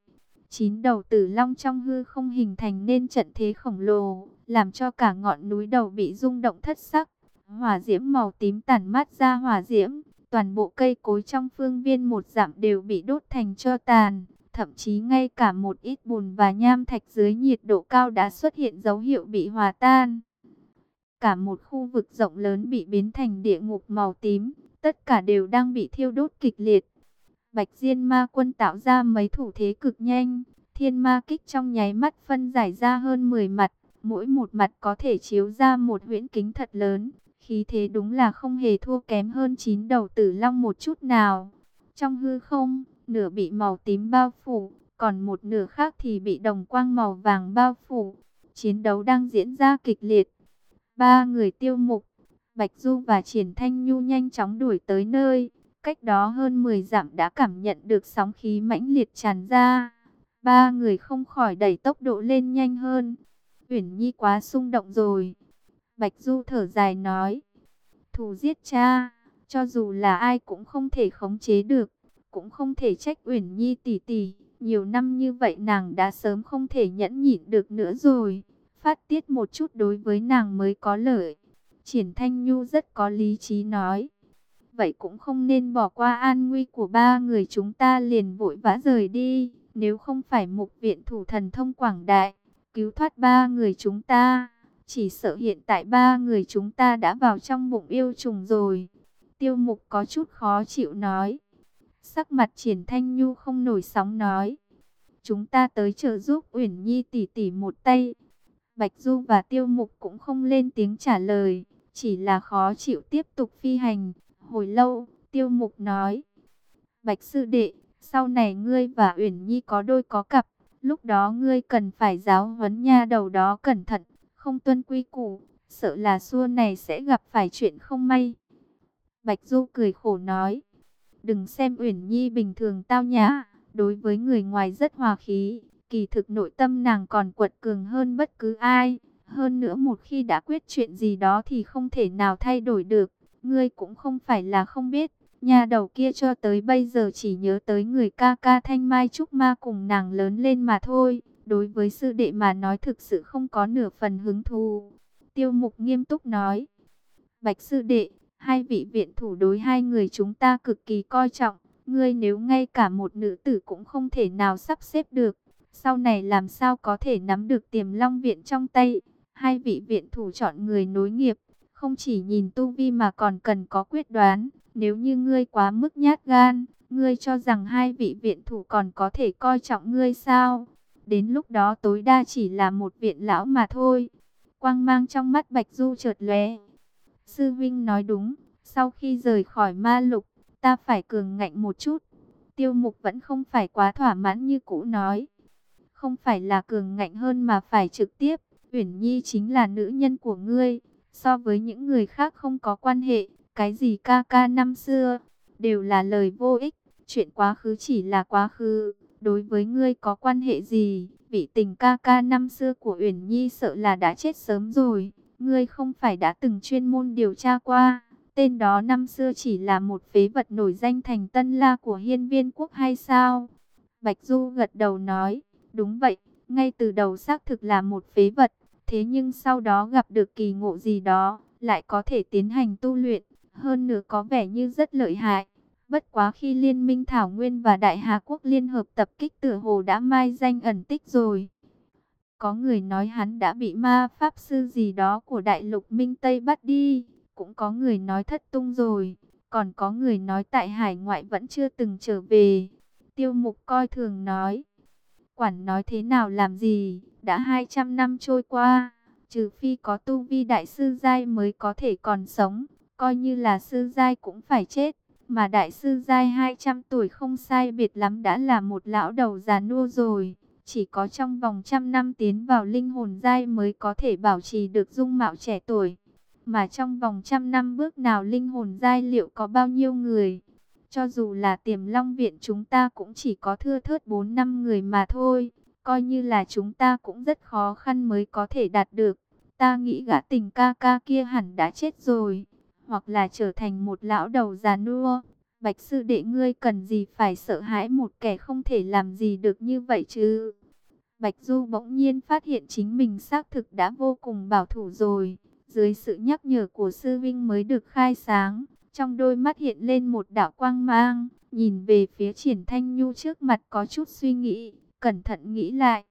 Chín đầu tử long trong hư không hình thành nên trận thế khổng lồ, làm cho cả ngọn núi đầu bị rung động thất sắc. Hỏa diễm màu tím tản mát ra hỏa diễm, toàn bộ cây cối trong phương viên một dặm đều bị đốt thành cho tàn. Thậm chí ngay cả một ít bùn và nham thạch dưới nhiệt độ cao đã xuất hiện dấu hiệu bị hòa tan. cả một khu vực rộng lớn bị biến thành địa ngục màu tím, tất cả đều đang bị thiêu đốt kịch liệt. Bạch Diên Ma Quân tạo ra mấy thủ thế cực nhanh, thiên ma kích trong nháy mắt phân giải ra hơn 10 mặt, mỗi một mặt có thể chiếu ra một huyễn kính thật lớn, khí thế đúng là không hề thua kém hơn chín đầu tử long một chút nào. Trong hư không, nửa bị màu tím bao phủ, còn một nửa khác thì bị đồng quang màu vàng bao phủ. Chiến đấu đang diễn ra kịch liệt. Ba người tiêu mục, Bạch Du và Triển Thanh Nhu nhanh chóng đuổi tới nơi. Cách đó hơn 10 dặm đã cảm nhận được sóng khí mãnh liệt tràn ra. Ba người không khỏi đẩy tốc độ lên nhanh hơn. Uyển Nhi quá xung động rồi. Bạch Du thở dài nói. Thù giết cha, cho dù là ai cũng không thể khống chế được. Cũng không thể trách Uyển Nhi tỷ tỷ. Nhiều năm như vậy nàng đã sớm không thể nhẫn nhịn được nữa rồi. Phát tiết một chút đối với nàng mới có lợi. Triển Thanh Nhu rất có lý trí nói. Vậy cũng không nên bỏ qua an nguy của ba người chúng ta liền vội vã rời đi. Nếu không phải mục viện thủ thần thông quảng đại, cứu thoát ba người chúng ta. Chỉ sợ hiện tại ba người chúng ta đã vào trong bụng yêu trùng rồi. Tiêu mục có chút khó chịu nói. Sắc mặt triển thanh nhu không nổi sóng nói. Chúng ta tới trợ giúp Uyển Nhi tỷ tỷ một tay. Bạch Du và Tiêu Mục cũng không lên tiếng trả lời, chỉ là khó chịu tiếp tục phi hành. Hồi lâu, Tiêu Mục nói: "Bạch sư đệ, sau này ngươi và Uyển Nhi có đôi có cặp, lúc đó ngươi cần phải giáo huấn nha đầu đó cẩn thận, không tuân quy củ, sợ là xua này sẽ gặp phải chuyện không may." Bạch Du cười khổ nói: "Đừng xem Uyển Nhi bình thường tao nhã, đối với người ngoài rất hòa khí, kỳ thực nội tâm nàng còn quật cường hơn bất cứ ai. Hơn nữa một khi đã quyết chuyện gì đó thì không thể nào thay đổi được. Ngươi cũng không phải là không biết. Nhà đầu kia cho tới bây giờ chỉ nhớ tới người ca ca thanh mai trúc ma cùng nàng lớn lên mà thôi. Đối với sư đệ mà nói thực sự không có nửa phần hứng thú. Tiêu mục nghiêm túc nói. Bạch sư đệ, hai vị viện thủ đối hai người chúng ta cực kỳ coi trọng. Ngươi nếu ngay cả một nữ tử cũng không thể nào sắp xếp được, sau này làm sao có thể nắm được tiềm long viện trong tay? Hai vị viện thủ chọn người nối nghiệp, không chỉ nhìn tu vi mà còn cần có quyết đoán. Nếu như ngươi quá mức nhát gan, ngươi cho rằng hai vị viện thủ còn có thể coi trọng ngươi sao? Đến lúc đó tối đa chỉ là một viện lão mà thôi. Quang mang trong mắt Bạch Du chợt lóe. Sư Vinh nói đúng, sau khi rời khỏi ma lục, ta phải cường ngạnh một chút. Tiêu mục vẫn không phải quá thỏa mãn như cũ nói. Không phải là cường ngạnh hơn mà phải trực tiếp. Uyển Nhi chính là nữ nhân của ngươi. So với những người khác không có quan hệ. Cái gì ca ca năm xưa. Đều là lời vô ích. Chuyện quá khứ chỉ là quá khứ. Đối với ngươi có quan hệ gì? Vị tình ca ca năm xưa của Uyển Nhi sợ là đã chết sớm rồi. Ngươi không phải đã từng chuyên môn điều tra qua. Tên đó năm xưa chỉ là một phế vật nổi danh thành tân la của hiên viên quốc hay sao? Bạch Du gật đầu nói, đúng vậy, ngay từ đầu xác thực là một phế vật, thế nhưng sau đó gặp được kỳ ngộ gì đó, lại có thể tiến hành tu luyện, hơn nữa có vẻ như rất lợi hại. Bất quá khi Liên minh Thảo Nguyên và Đại Hà Quốc liên hợp tập kích tử hồ đã mai danh ẩn tích rồi. Có người nói hắn đã bị ma pháp sư gì đó của Đại lục Minh Tây bắt đi. Cũng có người nói thất tung rồi, còn có người nói tại hải ngoại vẫn chưa từng trở về. Tiêu mục coi thường nói, quản nói thế nào làm gì, đã 200 năm trôi qua, trừ phi có tu vi đại sư giai mới có thể còn sống, coi như là sư giai cũng phải chết. Mà đại sư giai 200 tuổi không sai biệt lắm đã là một lão đầu già nua rồi. Chỉ có trong vòng trăm năm tiến vào linh hồn giai mới có thể bảo trì được dung mạo trẻ tuổi. Mà trong vòng trăm năm bước nào linh hồn giai liệu có bao nhiêu người? Cho dù là tiềm long viện chúng ta cũng chỉ có thưa thớt 4 năm người mà thôi. Coi như là chúng ta cũng rất khó khăn mới có thể đạt được. Ta nghĩ gã tình ca ca kia hẳn đã chết rồi. Hoặc là trở thành một lão đầu già nua. Bạch sư đệ ngươi cần gì phải sợ hãi một kẻ không thể làm gì được như vậy chứ? Bạch Du bỗng nhiên phát hiện chính mình xác thực đã vô cùng bảo thủ rồi. Dưới sự nhắc nhở của sư vinh mới được khai sáng, trong đôi mắt hiện lên một đạo quang mang, nhìn về phía triển thanh nhu trước mặt có chút suy nghĩ, cẩn thận nghĩ lại,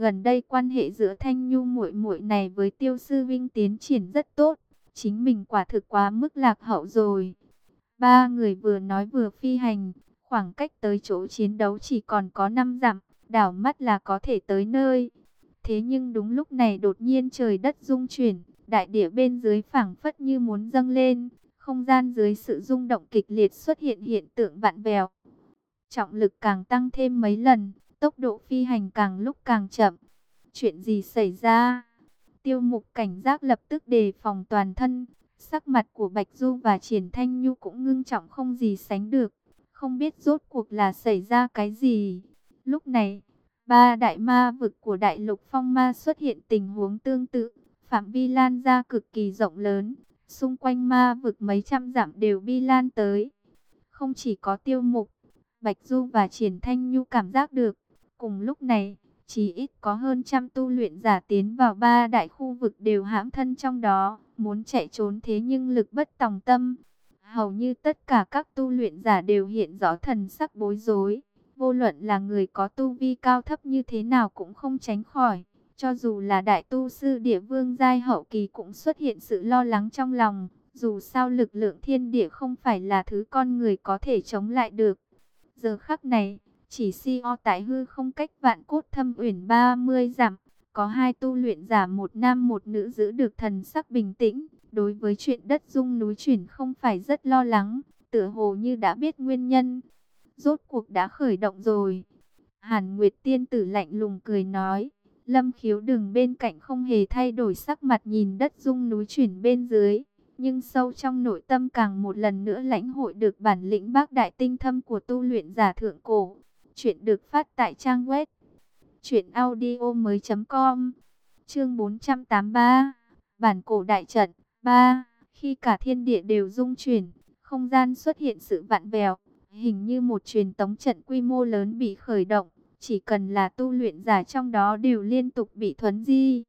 Gần đây quan hệ giữa Thanh Nhu muội muội này với Tiêu sư vinh tiến triển rất tốt, chính mình quả thực quá mức lạc hậu rồi. Ba người vừa nói vừa phi hành, khoảng cách tới chỗ chiến đấu chỉ còn có 5 dặm, đảo mắt là có thể tới nơi. Thế nhưng đúng lúc này đột nhiên trời đất rung chuyển, đại địa bên dưới phảng phất như muốn dâng lên, không gian dưới sự rung động kịch liệt xuất hiện hiện tượng vạn vèo. Trọng lực càng tăng thêm mấy lần, tốc độ phi hành càng lúc càng chậm. Chuyện gì xảy ra? Tiêu mục cảnh giác lập tức đề phòng toàn thân. Sắc mặt của Bạch Du và Triển Thanh Nhu cũng ngưng trọng không gì sánh được. Không biết rốt cuộc là xảy ra cái gì. Lúc này, ba đại ma vực của đại lục phong ma xuất hiện tình huống tương tự. Phạm vi lan ra cực kỳ rộng lớn. Xung quanh ma vực mấy trăm dặm đều bi lan tới. Không chỉ có tiêu mục, Bạch Du và Triển Thanh Nhu cảm giác được. Cùng lúc này, chỉ ít có hơn trăm tu luyện giả tiến vào ba đại khu vực đều hãm thân trong đó, muốn chạy trốn thế nhưng lực bất tòng tâm. Hầu như tất cả các tu luyện giả đều hiện rõ thần sắc bối rối. Vô luận là người có tu vi cao thấp như thế nào cũng không tránh khỏi. Cho dù là đại tu sư địa vương giai hậu kỳ cũng xuất hiện sự lo lắng trong lòng. Dù sao lực lượng thiên địa không phải là thứ con người có thể chống lại được. Giờ khắc này, chỉ si o tại hư không cách vạn cốt thâm uyển 30 dặm, có hai tu luyện giả một nam một nữ giữ được thần sắc bình tĩnh. Đối với chuyện đất dung núi chuyển không phải rất lo lắng, tựa hồ như đã biết nguyên nhân. Rốt cuộc đã khởi động rồi. Hàn Nguyệt tiên tử lạnh lùng cười nói. Lâm khiếu đường bên cạnh không hề thay đổi sắc mặt nhìn đất dung núi chuyển bên dưới. Nhưng sâu trong nội tâm càng một lần nữa lãnh hội được bản lĩnh bác đại tinh thâm của tu luyện giả thượng cổ. Chuyện được phát tại trang web truyệnaudiomoi.com. Chương 483. Bản cổ đại trận 3. Khi cả thiên địa đều rung chuyển, không gian xuất hiện sự vạn vẹo, hình như một truyền tống trận quy mô lớn bị khởi động, chỉ cần là tu luyện giả trong đó đều liên tục bị thuấn di.